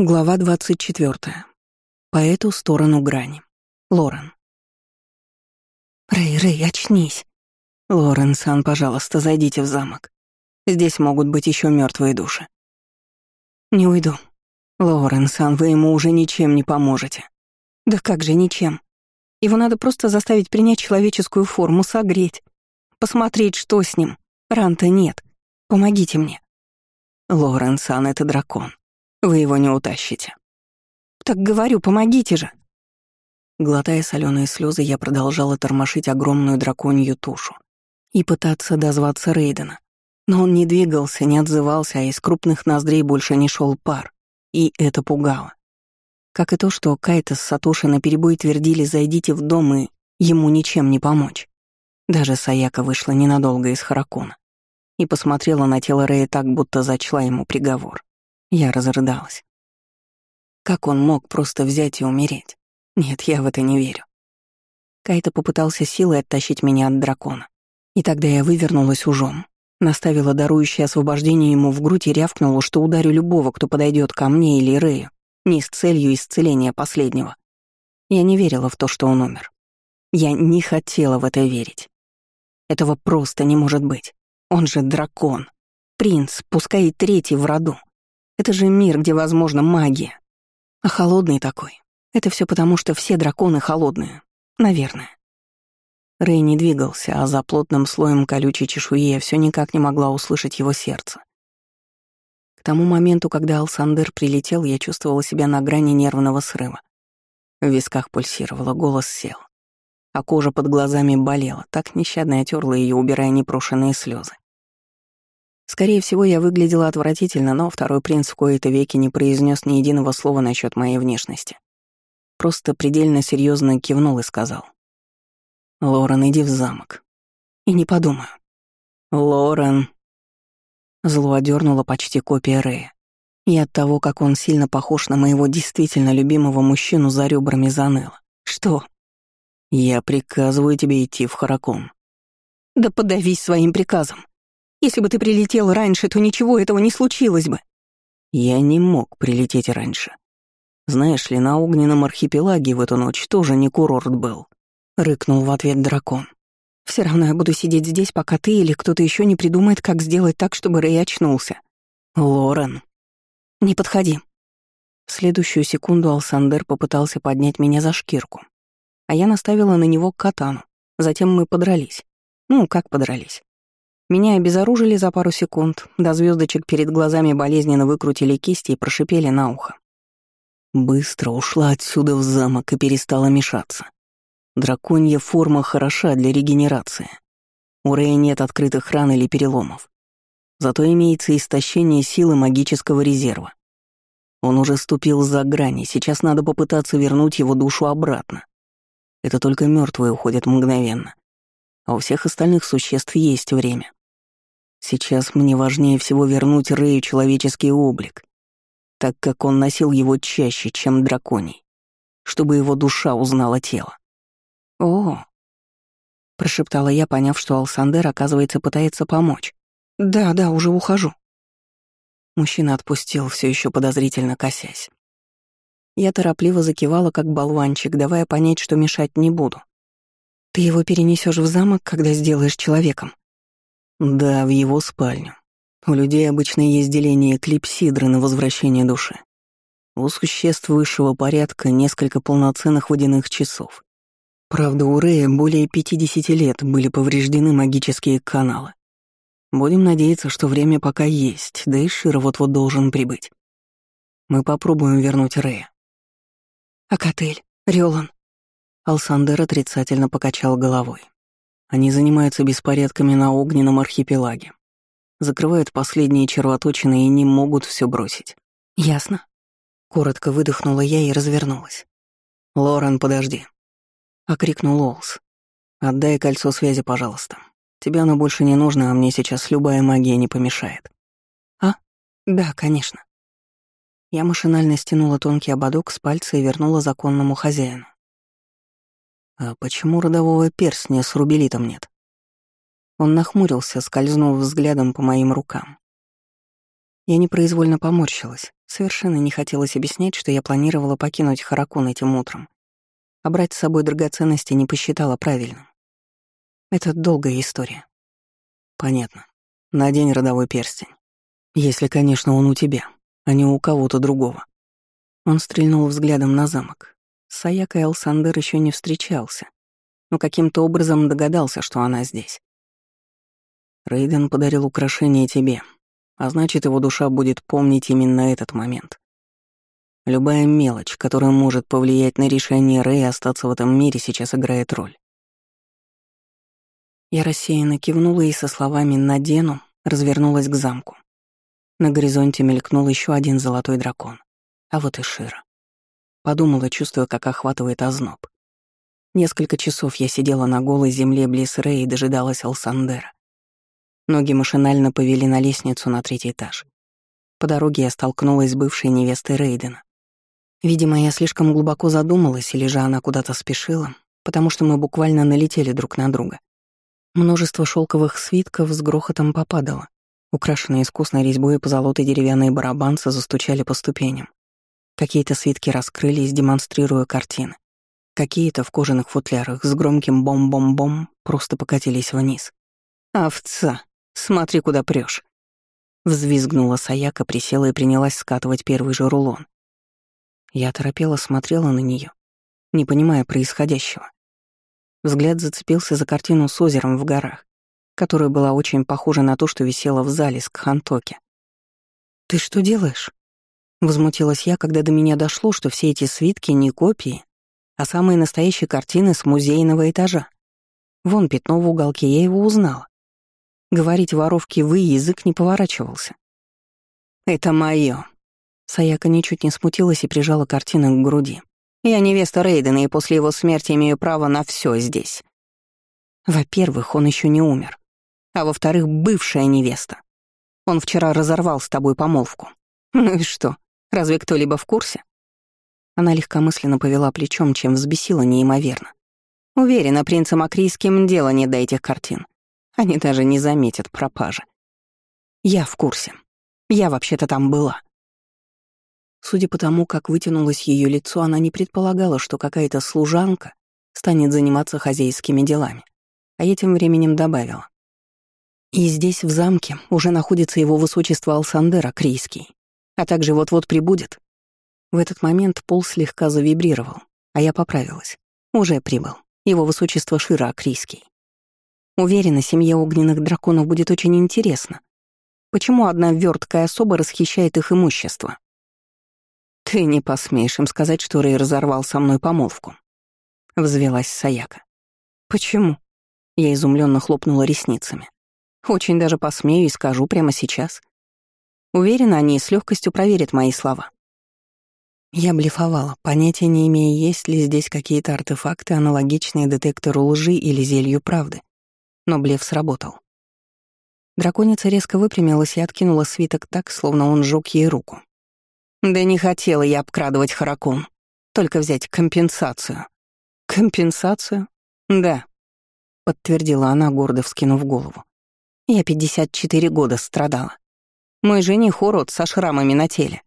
Глава 24. По эту сторону грани. Лорен. «Рэй, Рэй, очнись!» «Лорен, Сан, пожалуйста, зайдите в замок. Здесь могут быть еще мертвые души». «Не уйду». «Лорен, Сан, вы ему уже ничем не поможете». «Да как же ничем? Его надо просто заставить принять человеческую форму, согреть. Посмотреть, что с ним. Ран-то нет. Помогите мне». «Лорен, Сан, это дракон. Вы его не утащите. Так говорю, помогите же. Глотая соленые слезы, я продолжала тормошить огромную драконью тушу и пытаться дозваться Рейдена. Но он не двигался, не отзывался, а из крупных ноздрей больше не шел пар. И это пугало. Как и то, что Кайта с Сатоши наперебой твердили «зайдите в дом» и ему ничем не помочь. Даже Саяка вышла ненадолго из Харакона и посмотрела на тело Рэя так, будто зачла ему приговор. Я разрыдалась. Как он мог просто взять и умереть? Нет, я в это не верю. Кайта попытался силой оттащить меня от дракона. И тогда я вывернулась ужом, наставила дарующее освобождение ему в грудь и рявкнула, что ударю любого, кто подойдет ко мне или Рэю, не с целью исцеления последнего. Я не верила в то, что он умер. Я не хотела в это верить. Этого просто не может быть. Он же дракон. Принц, пускай и третий в роду. Это же мир, где возможна магия. А холодный такой. Это все потому, что все драконы холодные. Наверное. Рэй не двигался, а за плотным слоем колючей чешуи я все никак не могла услышать его сердце. К тому моменту, когда Алсандер прилетел, я чувствовала себя на грани нервного срыва. В висках пульсировало, голос сел. А кожа под глазами болела, так нещадно я терла ее, убирая непрошенные слезы. Скорее всего, я выглядела отвратительно, но второй принц в кои-то веки не произнес ни единого слова насчет моей внешности. Просто предельно серьезно кивнул и сказал. «Лорен, иди в замок». «И не подумаю». «Лорен». Зло одернула почти копия Рэя. И от того, как он сильно похож на моего действительно любимого мужчину за ребрами заныло. «Что?» «Я приказываю тебе идти в Харакон». «Да подавись своим приказом. Если бы ты прилетел раньше, то ничего этого не случилось бы». Я не мог прилететь раньше. Знаешь ли, на огненном архипелаге в эту ночь тоже не курорт был. Рыкнул в ответ дракон. Все равно я буду сидеть здесь, пока ты или кто-то еще не придумает, как сделать так, чтобы Рэй очнулся. Лорен. Не подходи. В следующую секунду Алсандер попытался поднять меня за шкирку, а я наставила на него катану. Затем мы подрались. Ну, как подрались. Меня обезоружили за пару секунд, до звездочек перед глазами болезненно выкрутили кисти и прошипели на ухо. Быстро ушла отсюда в замок и перестала мешаться. Драконья форма хороша для регенерации. У Рэя нет открытых ран или переломов. Зато имеется истощение силы магического резерва. Он уже ступил за грани, сейчас надо попытаться вернуть его душу обратно. Это только мертвые уходят мгновенно. А у всех остальных существ есть время. Сейчас мне важнее всего вернуть Рэю человеческий облик, так как он носил его чаще, чем драконий, чтобы его душа узнала тело. «О!» — прошептала я, поняв, что Алсандер, оказывается, пытается помочь. «Да, да, уже ухожу». Мужчина отпустил, все еще подозрительно косясь. Я торопливо закивала, как болванчик, давая понять, что мешать не буду. «Ты его перенесешь в замок, когда сделаешь человеком?» Да, в его спальню. У людей обычно есть деление клипсидры на возвращение души. У существ высшего порядка несколько полноценных водяных часов. Правда, у Рэя более 50 лет были повреждены магические каналы. Будем надеяться, что время пока есть, да и Шир вот-вот должен прибыть. Мы попробуем вернуть Рэя. «Акатель, Рёлан». Алсандер отрицательно покачал головой. Они занимаются беспорядками на огненном архипелаге. Закрывают последние червоточины и не могут все бросить. Ясно. Коротко выдохнула я и развернулась. «Лорен, подожди», — окрикнул Олс. «Отдай кольцо связи, пожалуйста. Тебе оно больше не нужно, а мне сейчас любая магия не помешает». «А? Да, конечно». Я машинально стянула тонкий ободок с пальца и вернула законному хозяину. А почему родового перстня с рубелитом нет? Он нахмурился, скользнув взглядом по моим рукам. Я непроизвольно поморщилась. Совершенно не хотелось объяснять, что я планировала покинуть Харакун этим утром. А брать с собой драгоценности не посчитала правильным. Это долгая история. Понятно. Надень родовой перстень. Если, конечно, он у тебя, а не у кого-то другого. Он стрельнул взглядом на замок. Саяка Элсандер еще не встречался, но каким-то образом догадался, что она здесь. Рейден подарил украшение тебе, а значит, его душа будет помнить именно этот момент. Любая мелочь, которая может повлиять на решение Рэя остаться в этом мире, сейчас играет роль. Я рассеянно кивнула и со словами «надену» развернулась к замку. На горизонте мелькнул еще один золотой дракон. А вот и Шира. Подумала, чувствуя, как охватывает озноб. Несколько часов я сидела на голой земле близ Рэя и дожидалась Алсандера. Ноги машинально повели на лестницу на третий этаж. По дороге я столкнулась с бывшей невестой Рейдена. Видимо, я слишком глубоко задумалась, или же она куда-то спешила, потому что мы буквально налетели друг на друга. Множество шелковых свитков с грохотом попадало. Украшенные искусной резьбой и позолотой деревянные барабанцы застучали по ступеням. Какие-то свитки раскрылись, демонстрируя картины. Какие-то в кожаных футлярах с громким бом-бом-бом просто покатились вниз. «Овца!» Смотри, куда прешь. Взвизгнула Саяка, присела и принялась скатывать первый же рулон. Я торопела смотрела на нее, не понимая происходящего. Взгляд зацепился за картину с озером в горах, которая была очень похожа на то, что висело в зале с Кхантоке. «Ты что делаешь?» Возмутилась я, когда до меня дошло, что все эти свитки не копии, а самые настоящие картины с музейного этажа. Вон пятно в уголке, я его узнала. Говорить воровке «вы» язык не поворачивался. «Это моё. Саяка ничуть не смутилась и прижала картину к груди. «Я невеста Рейдена, и после его смерти имею право на все здесь. Во-первых, он еще не умер. А во-вторых, бывшая невеста. Он вчера разорвал с тобой помолвку. Ну и что, разве кто-либо в курсе?» Она легкомысленно повела плечом, чем взбесила неимоверно. Уверена, принцам Акрийским дело не до этих картин. Они даже не заметят пропажи. Я в курсе. Я вообще-то там была. Судя по тому, как вытянулось ее лицо, она не предполагала, что какая-то служанка станет заниматься хозяйскими делами. А я тем временем добавила. И здесь, в замке, уже находится его высочество Алсандер Акрийский, а также вот-вот прибудет. В этот момент пол слегка завибрировал, а я поправилась. Уже прибыл. Его высочество Шира Акрийский. Уверена, семье огненных драконов будет очень интересно. Почему одна верткая особа расхищает их имущество? Ты не посмеешь им сказать, что Рэй разорвал со мной помолвку. Взвелась Саяка. Почему? Я изумленно хлопнула ресницами. Очень даже посмею и скажу прямо сейчас. Уверена, они с легкостью проверят мои слова. Я блефовала, понятия не имея, есть ли здесь какие-то артефакты, аналогичные детектору лжи или зелью правды но блеф сработал. Драконица резко выпрямилась и откинула свиток так, словно он сжёг ей руку. «Да не хотела я обкрадывать Харакун, только взять компенсацию». «Компенсацию? Да», — подтвердила она, гордо вскинув голову. «Я 54 года страдала. Мой жених урод со шрамами на теле.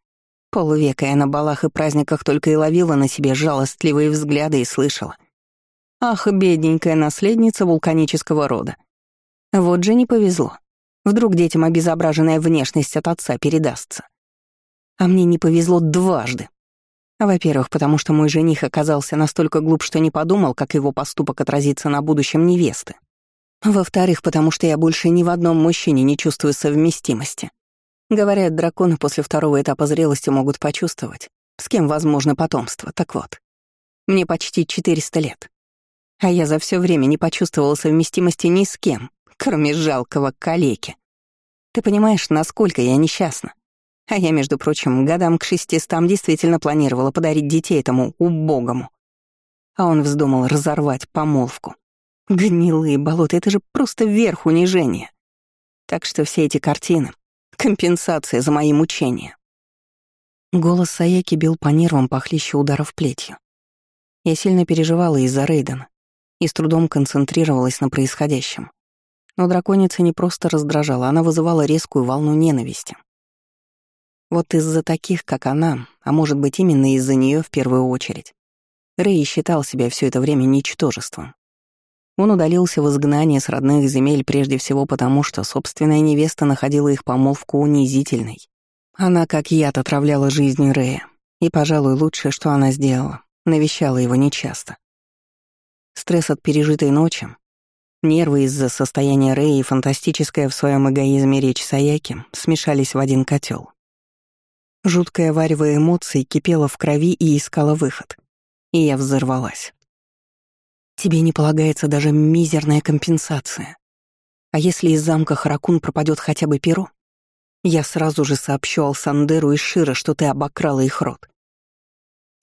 Полвека я на балах и праздниках только и ловила на себе жалостливые взгляды и слышала — Ах, бедненькая наследница вулканического рода. Вот же не повезло. Вдруг детям обезображенная внешность от отца передастся. А мне не повезло дважды. Во-первых, потому что мой жених оказался настолько глуп, что не подумал, как его поступок отразится на будущем невесты. Во-вторых, потому что я больше ни в одном мужчине не чувствую совместимости. Говорят, драконы после второго этапа зрелости могут почувствовать, с кем возможно потомство. Так вот, мне почти 400 лет. А я за все время не почувствовала совместимости ни с кем, кроме жалкого калеки. Ты понимаешь, насколько я несчастна? А я, между прочим, годам к шестистам действительно планировала подарить детей этому убогому. А он вздумал разорвать помолвку. Гнилые болота — это же просто верх унижения. Так что все эти картины — компенсация за мои мучения. Голос Саяки бил по нервам похлеще ударов плетью. Я сильно переживала из-за Рейдена, и с трудом концентрировалась на происходящем. Но драконица не просто раздражала, она вызывала резкую волну ненависти. Вот из-за таких, как она, а может быть именно из-за нее в первую очередь, Рэй считал себя все это время ничтожеством. Он удалился в изгнание с родных земель прежде всего потому, что собственная невеста находила их помолвку унизительной. Она как яд отравляла жизнь Рэя, и, пожалуй, лучшее, что она сделала, навещала его нечасто. Стресс от пережитой ночи, нервы из-за состояния Рэя и фантастическая в своем эгоизме речь Саяки смешались в один котел. Жуткая варево эмоций кипела в крови и искала выход. И я взорвалась. Тебе не полагается даже мизерная компенсация. А если из замка Харакун пропадет хотя бы перо? Я сразу же сообщу Алсандеру и Шира, что ты обокрала их рот.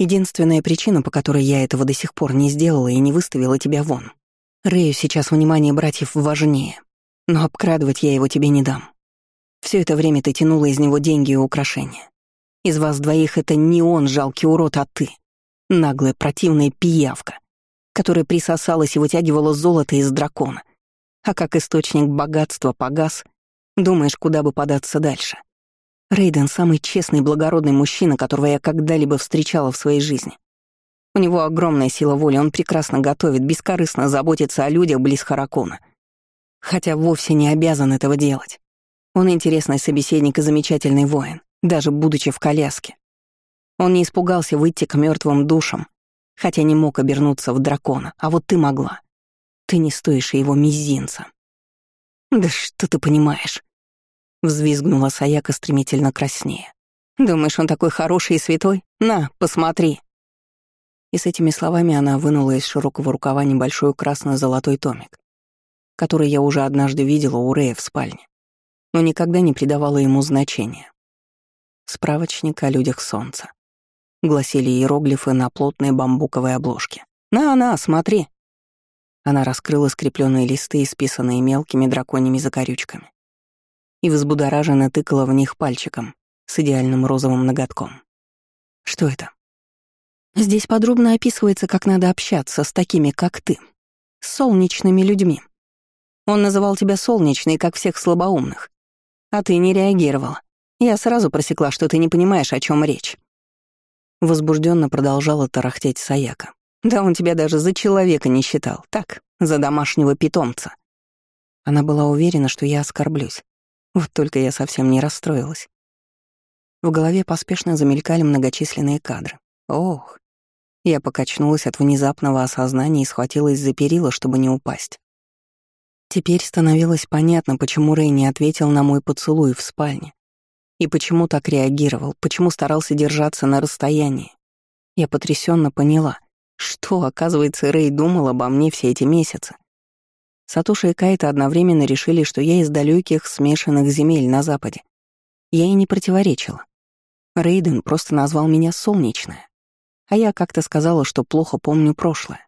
Единственная причина, по которой я этого до сих пор не сделала и не выставила тебя вон. Рэю сейчас внимание братьев важнее, но обкрадывать я его тебе не дам. Все это время ты тянула из него деньги и украшения. Из вас двоих это не он, жалкий урод, а ты. Наглая, противная пиявка, которая присосалась и вытягивала золото из дракона. А как источник богатства погас, думаешь, куда бы податься дальше. Рейден — самый честный, благородный мужчина, которого я когда-либо встречала в своей жизни. У него огромная сила воли, он прекрасно готовит, бескорыстно заботится о людях близ Харакона. Хотя вовсе не обязан этого делать. Он интересный собеседник и замечательный воин, даже будучи в коляске. Он не испугался выйти к мертвым душам, хотя не мог обернуться в дракона, а вот ты могла. Ты не стоишь его мизинца. «Да что ты понимаешь?» Взвизгнула Саяка стремительно краснее. «Думаешь, он такой хороший и святой? На, посмотри!» И с этими словами она вынула из широкого рукава небольшой красно-золотой томик, который я уже однажды видела у Рея в спальне, но никогда не придавала ему значения. Справочник о людях солнца. Гласили иероглифы на плотной бамбуковой обложке. «На-на, смотри!» Она раскрыла скрепленные листы, исписанные мелкими драконьими закорючками и взбудораженно тыкала в них пальчиком с идеальным розовым ноготком. Что это? Здесь подробно описывается, как надо общаться с такими, как ты, с солнечными людьми. Он называл тебя солнечной, как всех слабоумных. А ты не реагировала. Я сразу просекла, что ты не понимаешь, о чем речь. Возбужденно продолжала тарахтеть Саяка. Да он тебя даже за человека не считал, так, за домашнего питомца. Она была уверена, что я оскорблюсь, вот только я совсем не расстроилась. В голове поспешно замелькали многочисленные кадры. Ох! Я покачнулась от внезапного осознания и схватилась за перила, чтобы не упасть. Теперь становилось понятно, почему Рэй не ответил на мой поцелуй в спальне. И почему так реагировал, почему старался держаться на расстоянии. Я потрясенно поняла, что, оказывается, Рэй думал обо мне все эти месяцы. Сатоши и Кайта одновременно решили, что я из далеких смешанных земель на Западе. Я и не противоречила. Рейден просто назвал меня «солнечная», а я как-то сказала, что плохо помню прошлое.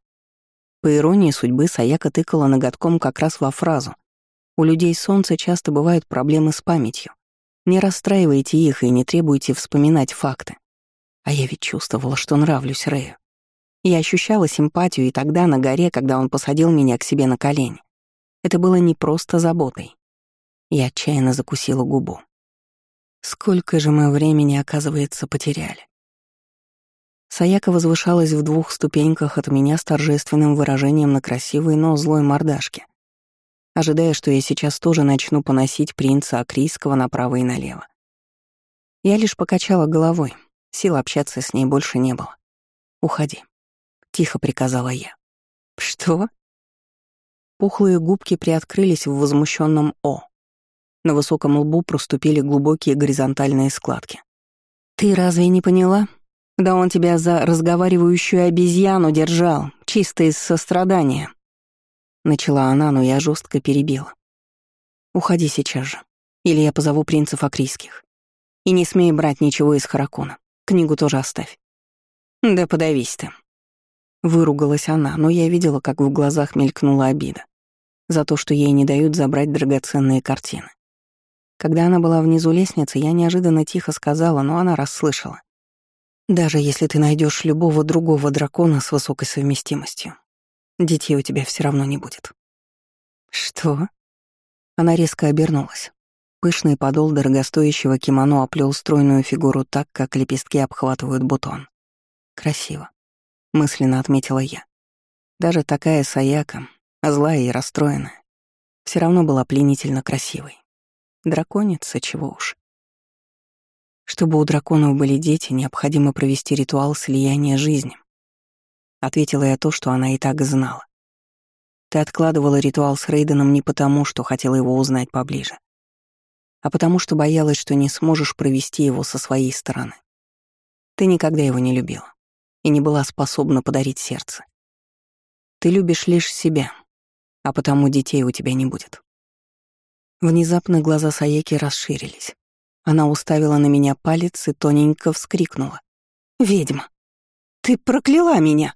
По иронии судьбы, Саяка тыкала ноготком как раз во фразу. У людей солнца часто бывают проблемы с памятью. Не расстраивайте их и не требуйте вспоминать факты. А я ведь чувствовала, что нравлюсь Рэю. Я ощущала симпатию и тогда на горе, когда он посадил меня к себе на колени. Это было не просто заботой. Я отчаянно закусила губу. Сколько же мы времени, оказывается, потеряли. Саяка возвышалась в двух ступеньках от меня с торжественным выражением на красивой, но злой мордашке, ожидая, что я сейчас тоже начну поносить принца Акрийского направо и налево. Я лишь покачала головой, сил общаться с ней больше не было. «Уходи», — тихо приказала я. «Что?» Пухлые губки приоткрылись в возмущенном «О». На высоком лбу проступили глубокие горизонтальные складки. «Ты разве не поняла? Да он тебя за разговаривающую обезьяну держал, чисто из сострадания». Начала она, но я жестко перебила. «Уходи сейчас же, или я позову принцев акрийских. И не смей брать ничего из Харакона. Книгу тоже оставь». «Да подавись ты». Выругалась она, но я видела, как в глазах мелькнула обида за то, что ей не дают забрать драгоценные картины. Когда она была внизу лестницы, я неожиданно тихо сказала, но она расслышала. «Даже если ты найдешь любого другого дракона с высокой совместимостью, детей у тебя все равно не будет». «Что?» Она резко обернулась. Пышный подол дорогостоящего кимоно оплел стройную фигуру так, как лепестки обхватывают бутон. Красиво. Мысленно отметила я. Даже такая Саяка, злая и расстроенная, все равно была пленительно красивой. Драконица, чего уж. Чтобы у драконов были дети, необходимо провести ритуал слияния жизни. Ответила я то, что она и так знала. Ты откладывала ритуал с Рейденом не потому, что хотела его узнать поближе, а потому что боялась, что не сможешь провести его со своей стороны. Ты никогда его не любила и не была способна подарить сердце. Ты любишь лишь себя, а потому детей у тебя не будет. Внезапно глаза Саеки расширились. Она уставила на меня палец и тоненько вскрикнула. «Ведьма! Ты прокляла меня!»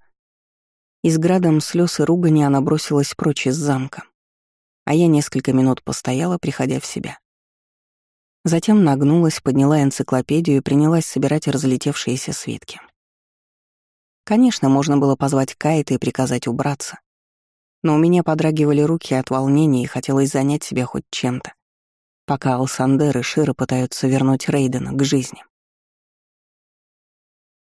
И с градом слез и ругани она бросилась прочь из замка. А я несколько минут постояла, приходя в себя. Затем нагнулась, подняла энциклопедию и принялась собирать разлетевшиеся свитки. Конечно, можно было позвать Кайта и приказать убраться. Но у меня подрагивали руки от волнения и хотелось занять себя хоть чем-то, пока Алсандер и Шира пытаются вернуть Рейдена к жизни.